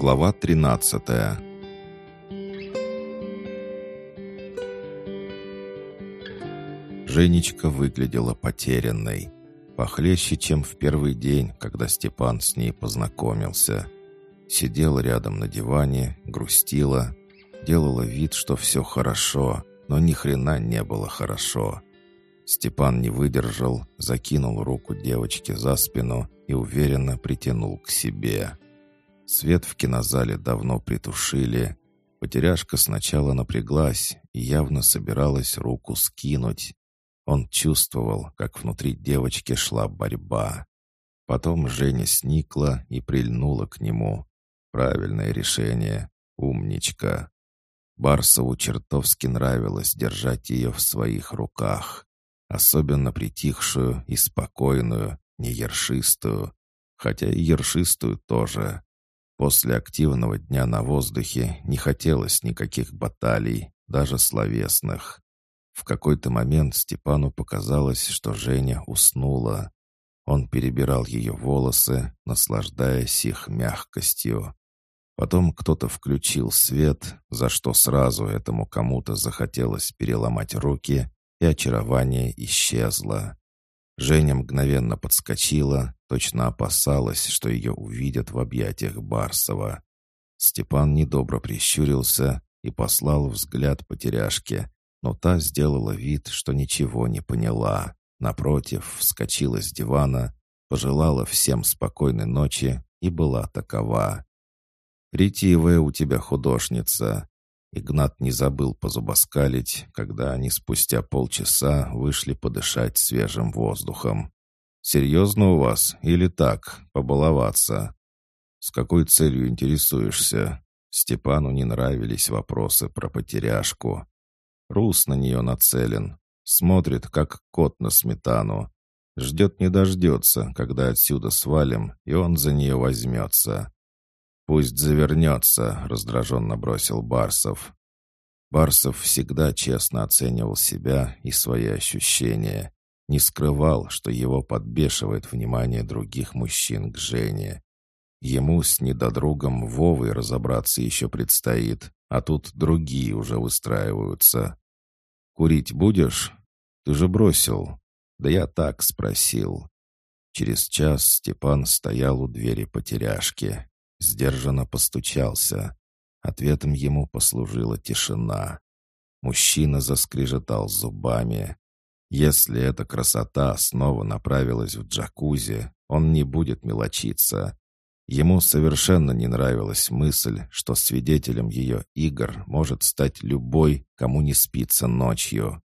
Глава 13 Женечка выглядела потерянной. Похлеще, чем в первый день, когда Степан с ней познакомился. Сидела рядом на диване, грустила, делала вид, что все хорошо, но ни хрена не было хорошо. Степан не выдержал, закинул руку девочки за спину и уверенно притянул к себе. Свет в кинозале давно притушили. Потеряшка сначала напряглась и явно собиралась руку скинуть. Он чувствовал, как внутри девочки шла борьба. Потом Женя сникла и прильнула к нему. Правильное решение. Умничка. Барсову чертовски нравилось держать ее в своих руках. Особенно притихшую и спокойную, не ершистую. Хотя и ершистую тоже. После активного дня на воздухе не хотелось никаких баталий, даже словесных. В какой-то момент Степану показалось, что Женя уснула. Он перебирал ее волосы, наслаждаясь их мягкостью. Потом кто-то включил свет, за что сразу этому кому-то захотелось переломать руки, и очарование исчезло. Женя мгновенно подскочила, точно опасалась, что ее увидят в объятиях Барсова. Степан недобро прищурился и послал взгляд потеряшке, но та сделала вид, что ничего не поняла. Напротив, вскочила с дивана, пожелала всем спокойной ночи и была такова. «Ретивая у тебя художница», Игнат не забыл позубоскалить, когда они спустя полчаса вышли подышать свежим воздухом. «Серьезно у вас или так, побаловаться?» «С какой целью интересуешься?» Степану не нравились вопросы про потеряшку. Рус на нее нацелен. Смотрит, как кот на сметану. Ждет не дождется, когда отсюда свалим, и он за нее возьмется. «Пусть завернется», — раздраженно бросил Барсов. Барсов всегда честно оценивал себя и свои ощущения. Не скрывал, что его подбешивает внимание других мужчин к Жене. Ему с недодругом Вовой разобраться еще предстоит, а тут другие уже выстраиваются. «Курить будешь? Ты же бросил». «Да я так спросил». Через час Степан стоял у двери потеряшки. Сдержанно постучался. Ответом ему послужила тишина. Мужчина заскрежетал зубами. Если эта красота снова направилась в джакузи, он не будет мелочиться. Ему совершенно не нравилась мысль, что свидетелем ее игр может стать любой, кому не спится ночью.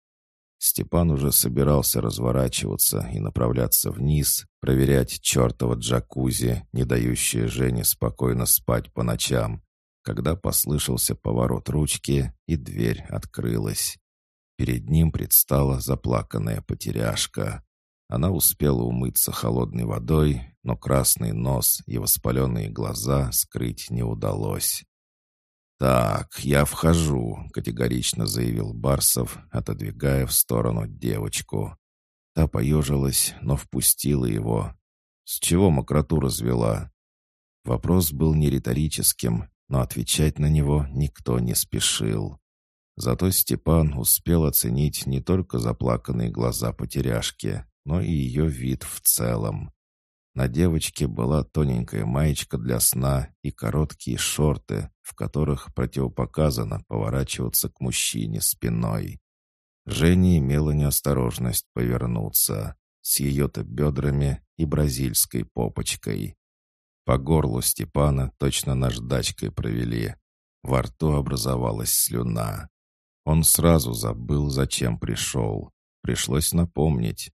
Степан уже собирался разворачиваться и направляться вниз, проверять чертова джакузи, не дающее Жене спокойно спать по ночам, когда послышался поворот ручки, и дверь открылась. Перед ним предстала заплаканная потеряшка. Она успела умыться холодной водой, но красный нос и воспаленные глаза скрыть не удалось. «Так, я вхожу», — категорично заявил Барсов, отодвигая в сторону девочку. Та поежилась, но впустила его. «С чего мокроту развела?» Вопрос был не риторическим, но отвечать на него никто не спешил. Зато Степан успел оценить не только заплаканные глаза потеряшки, но и ее вид в целом. На девочке была тоненькая маечка для сна и короткие шорты, в которых противопоказано поворачиваться к мужчине спиной. Женя имела неосторожность повернуться с ее-то бедрами и бразильской попочкой. По горлу Степана точно наждачкой провели. Во рту образовалась слюна. Он сразу забыл, зачем пришел. Пришлось напомнить.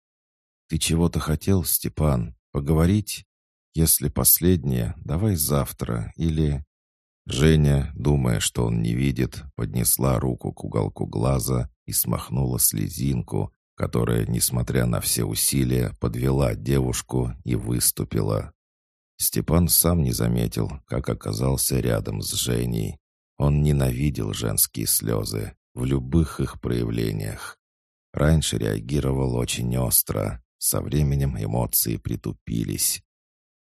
«Ты чего-то хотел, Степан?» Поговорить? Если последнее, давай завтра или...» Женя, думая, что он не видит, поднесла руку к уголку глаза и смахнула слезинку, которая, несмотря на все усилия, подвела девушку и выступила. Степан сам не заметил, как оказался рядом с Женей. Он ненавидел женские слезы в любых их проявлениях. Раньше реагировал очень остро, со временем эмоции притупились.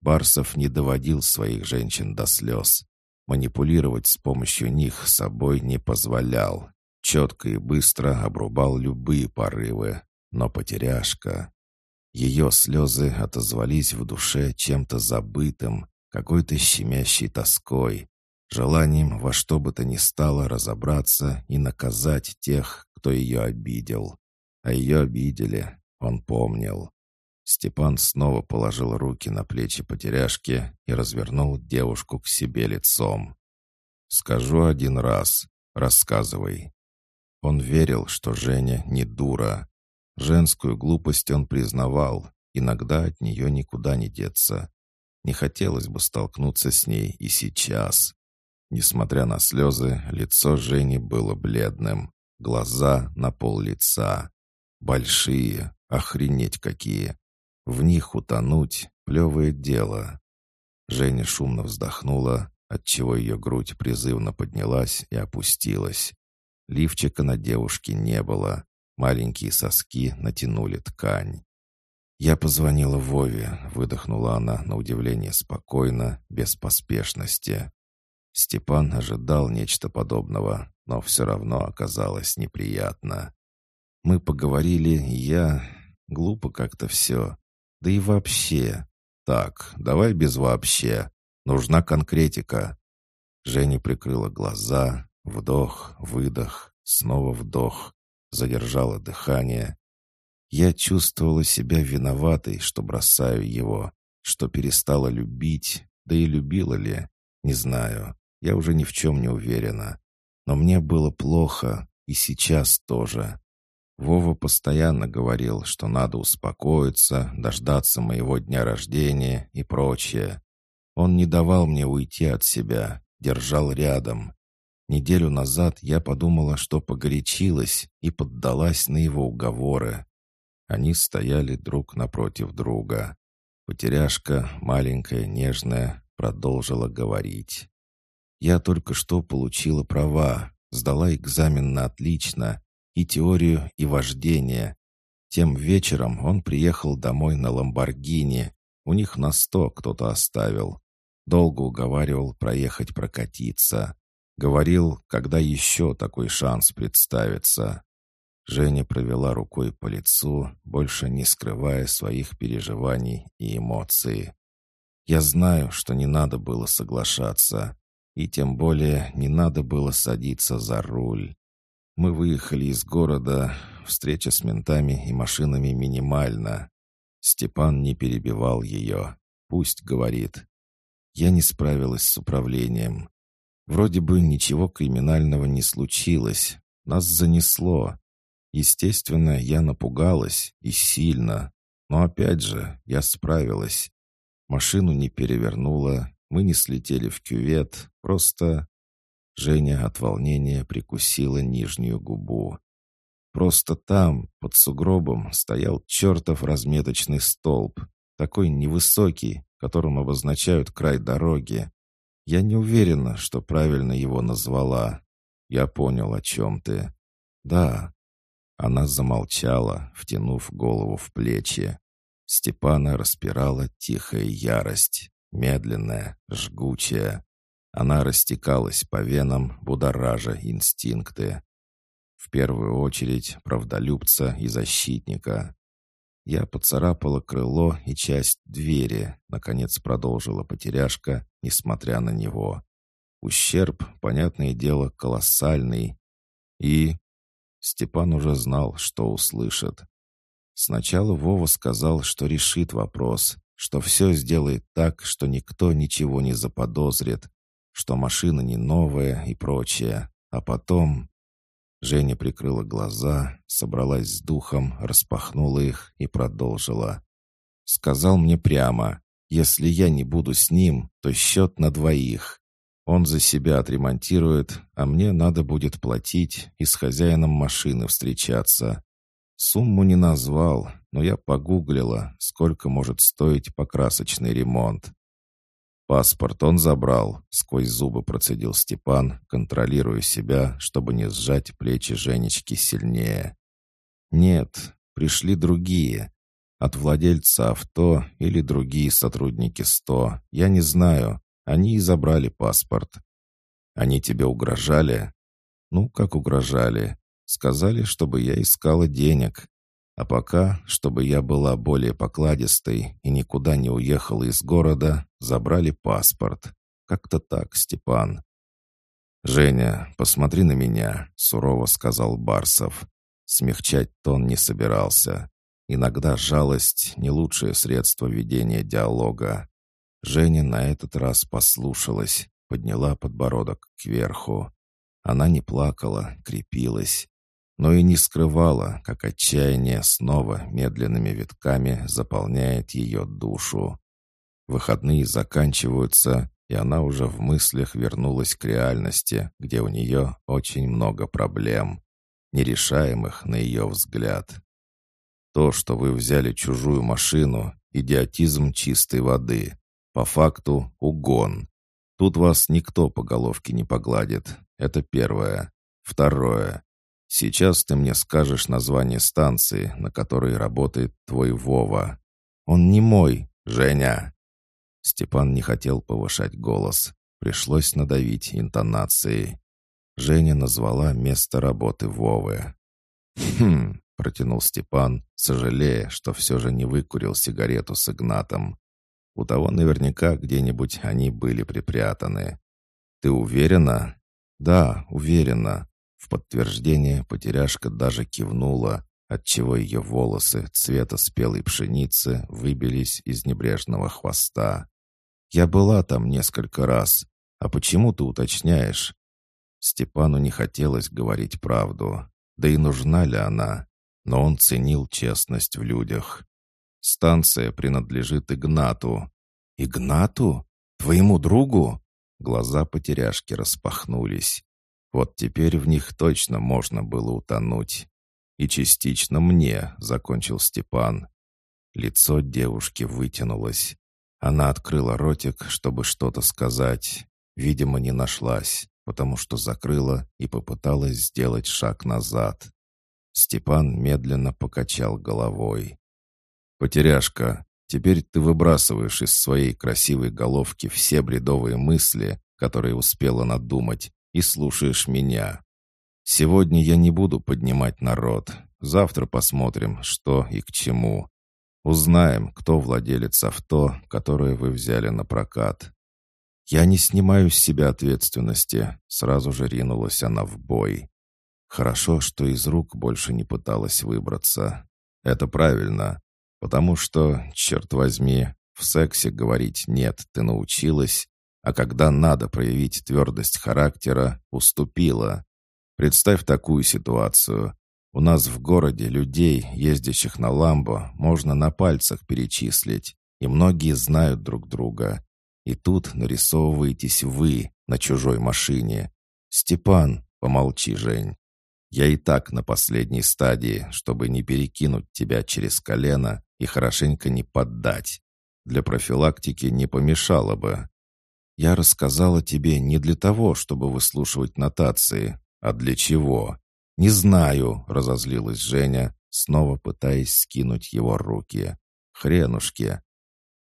Барсов не доводил своих женщин до слез. Манипулировать с помощью них собой не позволял. Четко и быстро обрубал любые порывы. Но потеряшка... Ее слезы отозвались в душе чем-то забытым, какой-то щемящей тоской, желанием во что бы то ни стало разобраться и наказать тех, кто ее обидел. А ее обидели, он помнил. Степан снова положил руки на плечи потеряшки и развернул девушку к себе лицом. «Скажу один раз. Рассказывай». Он верил, что Женя не дура. Женскую глупость он признавал, иногда от нее никуда не деться. Не хотелось бы столкнуться с ней и сейчас. Несмотря на слезы, лицо Жени было бледным, глаза на пол лица. Большие, охренеть какие. В них утонуть — плевое дело. Женя шумно вздохнула, отчего ее грудь призывно поднялась и опустилась. Лифчика на девушке не было. Маленькие соски натянули ткань. «Я позвонила Вове», — выдохнула она на удивление спокойно, без поспешности. Степан ожидал нечто подобного, но все равно оказалось неприятно. Мы поговорили, я... Глупо как-то все. Да и вообще. Так, давай без вообще. Нужна конкретика. Женя прикрыла глаза. Вдох, выдох, снова вдох. Задержала дыхание. Я чувствовала себя виноватой, что бросаю его, что перестала любить, да и любила ли, не знаю. Я уже ни в чем не уверена. Но мне было плохо, и сейчас тоже. Вова постоянно говорил, что надо успокоиться, дождаться моего дня рождения и прочее. Он не давал мне уйти от себя, держал рядом. Неделю назад я подумала, что погорячилась и поддалась на его уговоры. Они стояли друг напротив друга. Потеряшка, маленькая, нежная, продолжила говорить. «Я только что получила права, сдала экзамен на отлично, и теорию, и вождение. Тем вечером он приехал домой на Ламборгини. У них на сто кто-то оставил. Долго уговаривал проехать прокатиться. Говорил, когда еще такой шанс представится. Женя провела рукой по лицу, больше не скрывая своих переживаний и эмоций. «Я знаю, что не надо было соглашаться, и тем более не надо было садиться за руль. Мы выехали из города, встреча с ментами и машинами минимальна. Степан не перебивал ее. Пусть говорит. Я не справилась с управлением. Вроде бы ничего криминального не случилось. Нас занесло. Естественно, я напугалась и сильно. Но опять же, я справилась. Машину не перевернула, мы не слетели в кювет, просто Женя от волнения прикусила нижнюю губу. Просто там, под сугробом, стоял чертов разметочный столб, такой невысокий, которым обозначают край дороги. Я не уверена, что правильно его назвала. Я понял, о чем ты. Да. Она замолчала, втянув голову в плечи. Степана распирала тихая ярость, медленная, жгучая. Она растекалась по венам, будоража инстинкты. В первую очередь правдолюбца и защитника. Я поцарапала крыло и часть двери, наконец продолжила потеряшка, несмотря на него. Ущерб, понятное дело, колоссальный. И Степан уже знал, что услышит. Сначала Вова сказал, что решит вопрос, что все сделает так, что никто ничего не заподозрит, что машина не новая и прочее. А потом... Женя прикрыла глаза, собралась с духом, распахнула их и продолжила. «Сказал мне прямо, если я не буду с ним, то счет на двоих. Он за себя отремонтирует, а мне надо будет платить и с хозяином машины встречаться. Сумму не назвал, но я погуглила, сколько может стоить покрасочный ремонт. «Паспорт он забрал», — сквозь зубы процедил Степан, контролируя себя, чтобы не сжать плечи Женечки сильнее. «Нет, пришли другие. От владельца авто или другие сотрудники СТО, я не знаю. Они и забрали паспорт. Они тебе угрожали?» «Ну, как угрожали? Сказали, чтобы я искала денег. А пока, чтобы я была более покладистой и никуда не уехала из города, забрали паспорт. Как-то так, Степан». «Женя, посмотри на меня», — сурово сказал Барсов. Смягчать тон не собирался. Иногда жалость — не лучшее средство ведения диалога. Женя на этот раз послушалась, подняла подбородок кверху. Она не плакала, крепилась, но и не скрывала, как отчаяние снова медленными витками заполняет ее душу. Выходные заканчиваются, и она уже в мыслях вернулась к реальности, где у нее очень много проблем, нерешаемых на ее взгляд. То, что вы взяли чужую машину, идиотизм чистой воды. По факту угон. Тут вас никто по головке не погладит. Это первое. Второе. Сейчас ты мне скажешь название станции, на которой работает твой Вова. Он не мой, Женя. Степан не хотел повышать голос. Пришлось надавить интонацией. Женя назвала место работы Вовы. «Хм», — протянул Степан, сожалея, что все же не выкурил сигарету с Игнатом. У того наверняка где-нибудь они были припрятаны. «Ты уверена?» «Да, уверена». В подтверждение потеряшка даже кивнула, отчего ее волосы цвета спелой пшеницы выбились из небрежного хвоста. «Я была там несколько раз. А почему ты уточняешь?» Степану не хотелось говорить правду. Да и нужна ли она? Но он ценил честность в людях. «Станция принадлежит Игнату». «Игнату? Твоему другу?» Глаза потеряшки распахнулись. Вот теперь в них точно можно было утонуть. «И частично мне», — закончил Степан. Лицо девушки вытянулось. Она открыла ротик, чтобы что-то сказать. Видимо, не нашлась, потому что закрыла и попыталась сделать шаг назад. Степан медленно покачал головой. «Потеряшка, теперь ты выбрасываешь из своей красивой головки все бредовые мысли, которые успела надумать, и слушаешь меня. Сегодня я не буду поднимать народ. Завтра посмотрим, что и к чему. Узнаем, кто владелец авто, которое вы взяли на прокат. Я не снимаю с себя ответственности, сразу же ринулась она в бой. Хорошо, что из рук больше не пыталась выбраться. Это правильно, потому что, черт возьми, в сексе говорить «нет» ты научилась, а когда надо проявить твердость характера, уступила. Представь такую ситуацию. У нас в городе людей, ездящих на Ламбо, можно на пальцах перечислить, и многие знают друг друга. И тут нарисовываетесь вы на чужой машине. Степан, помолчи, Жень. Я и так на последней стадии, чтобы не перекинуть тебя через колено и хорошенько не поддать. Для профилактики не помешало бы. Я рассказала тебе не для того, чтобы выслушивать нотации, а для чего. «Не знаю», — разозлилась Женя, снова пытаясь скинуть его руки. «Хренушки».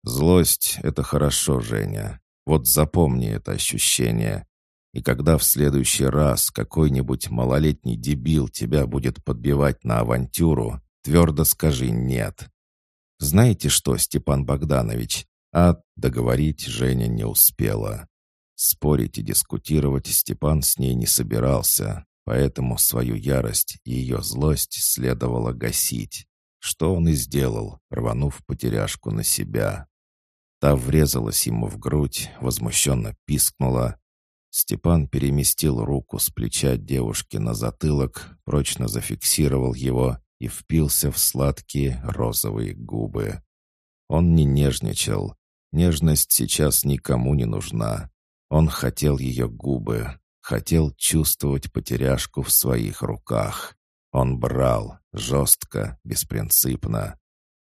«Злость — это хорошо, Женя. Вот запомни это ощущение. И когда в следующий раз какой-нибудь малолетний дебил тебя будет подбивать на авантюру, твердо скажи «нет». Знаете что, Степан Богданович, а договорить Женя не успела. Спорить и дискутировать Степан с ней не собирался. Поэтому свою ярость и ее злость следовало гасить, что он и сделал, рванув потеряшку на себя. Та врезалась ему в грудь, возмущенно пискнула. Степан переместил руку с плеча девушки на затылок, прочно зафиксировал его и впился в сладкие розовые губы. Он не нежничал. Нежность сейчас никому не нужна. Он хотел ее губы, Хотел чувствовать потеряшку в своих руках. Он брал, жестко, беспринципно.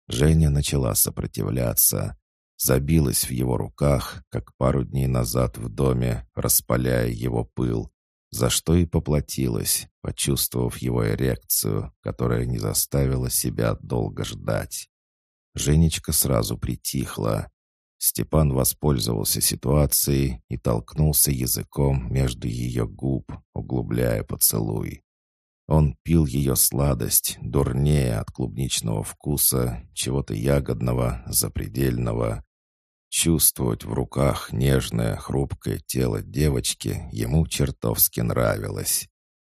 Женя начала сопротивляться. Забилась в его руках, как пару дней назад в доме, распаляя его пыл, за что и поплатилась, почувствовав его эрекцию, которая не заставила себя долго ждать. Женечка сразу притихла. Степан воспользовался ситуацией и толкнулся языком между ее губ, углубляя поцелуй. Он пил ее сладость, дурнее от клубничного вкуса, чего-то ягодного, запредельного. Чувствовать в руках нежное, хрупкое тело девочки ему чертовски нравилось.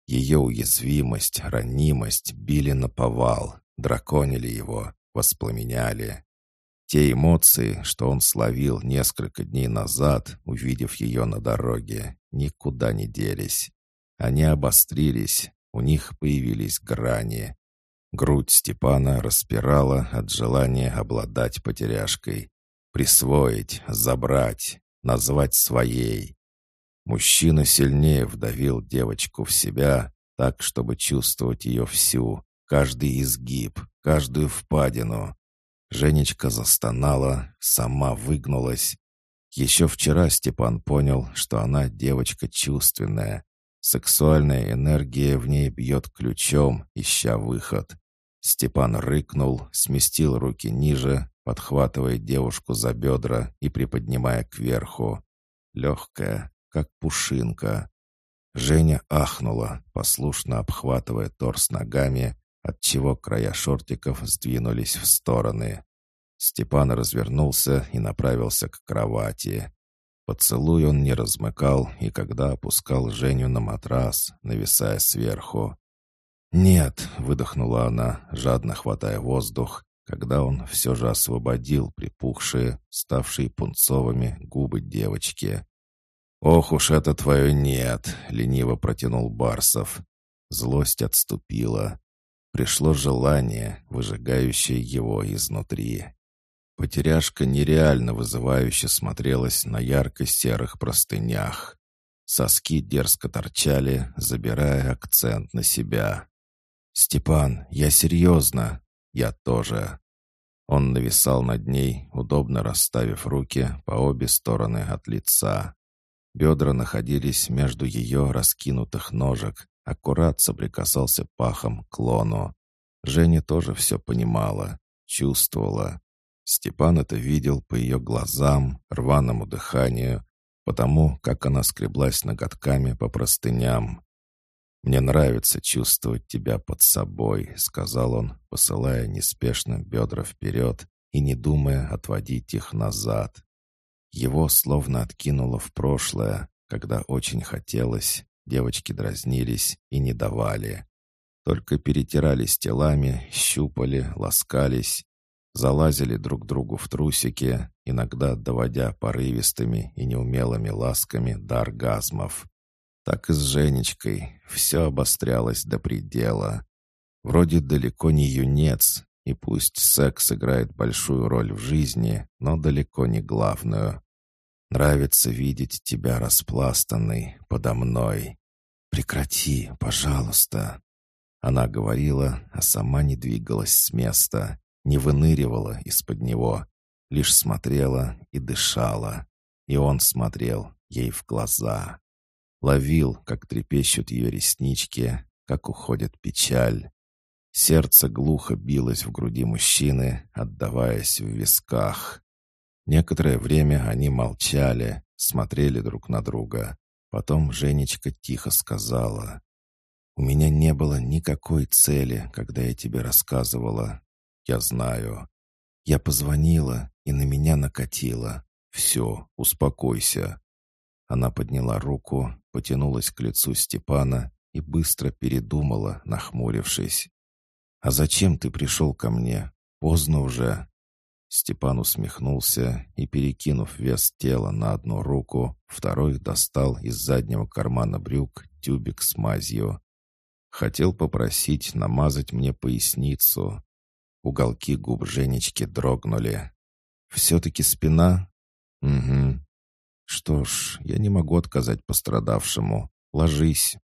Ее уязвимость, ранимость били на повал, драконили его, воспламеняли. Те эмоции, что он словил несколько дней назад, увидев ее на дороге, никуда не делись. Они обострились, у них появились грани. Грудь Степана распирала от желания обладать потеряшкой. Присвоить, забрать, назвать своей. Мужчина сильнее вдавил девочку в себя, так, чтобы чувствовать ее всю, каждый изгиб, каждую впадину. Женечка застонала, сама выгнулась. Еще вчера Степан понял, что она девочка чувственная. Сексуальная энергия в ней бьет ключом, ища выход. Степан рыкнул, сместил руки ниже, подхватывая девушку за бедра и приподнимая кверху. Легкая, как пушинка. Женя ахнула, послушно обхватывая торс ногами, отчего края шортиков сдвинулись в стороны. Степан развернулся и направился к кровати. Поцелуй он не размыкал, и когда опускал Женю на матрас, нависая сверху. «Нет», — выдохнула она, жадно хватая воздух, когда он все же освободил припухшие, ставшие пунцовыми губы девочки. «Ох уж это твое нет!» — лениво протянул Барсов. Злость отступила. Пришло желание, выжигающее его изнутри. Потеряшка нереально вызывающе смотрелась на ярко-серых простынях. Соски дерзко торчали, забирая акцент на себя. «Степан, я серьезно!» «Я тоже!» Он нависал над ней, удобно расставив руки по обе стороны от лица. Бедра находились между ее раскинутых ножек, аккурат соприкасался пахом к лону. Женя тоже все понимала, чувствовала. Степан это видел по ее глазам, рваному дыханию, потому как она скреблась ноготками по простыням. «Мне нравится чувствовать тебя под собой», — сказал он, посылая неспешно бедра вперед и не думая отводить их назад. Его словно откинуло в прошлое, когда очень хотелось, девочки дразнились и не давали. Только перетирались телами, щупали, ласкались, залазили друг другу в трусики, иногда доводя порывистыми и неумелыми ласками до оргазмов. Так и с Женечкой все обострялось до предела. Вроде далеко не юнец, и пусть секс играет большую роль в жизни, но далеко не главную. Нравится видеть тебя распластанной подо мной. Прекрати, пожалуйста. Она говорила, а сама не двигалась с места, не выныривала из-под него, лишь смотрела и дышала. И он смотрел ей в глаза. Ловил, как трепещут ее реснички, как уходит печаль. Сердце глухо билось в груди мужчины, отдаваясь в висках. Некоторое время они молчали, смотрели друг на друга. Потом Женечка тихо сказала. «У меня не было никакой цели, когда я тебе рассказывала. Я знаю. Я позвонила, и на меня накатило. Все, успокойся. Она подняла руку, потянулась к лицу Степана и быстро передумала, нахмурившись. «А зачем ты пришел ко мне? Поздно уже». Степан усмехнулся и, перекинув вес тела на одну руку, второй достал из заднего кармана брюк тюбик с мазью. Хотел попросить намазать мне поясницу. Уголки губ Женечки дрогнули. «Все-таки спина?» «Угу. Что ж, я не могу отказать пострадавшему. Ложись.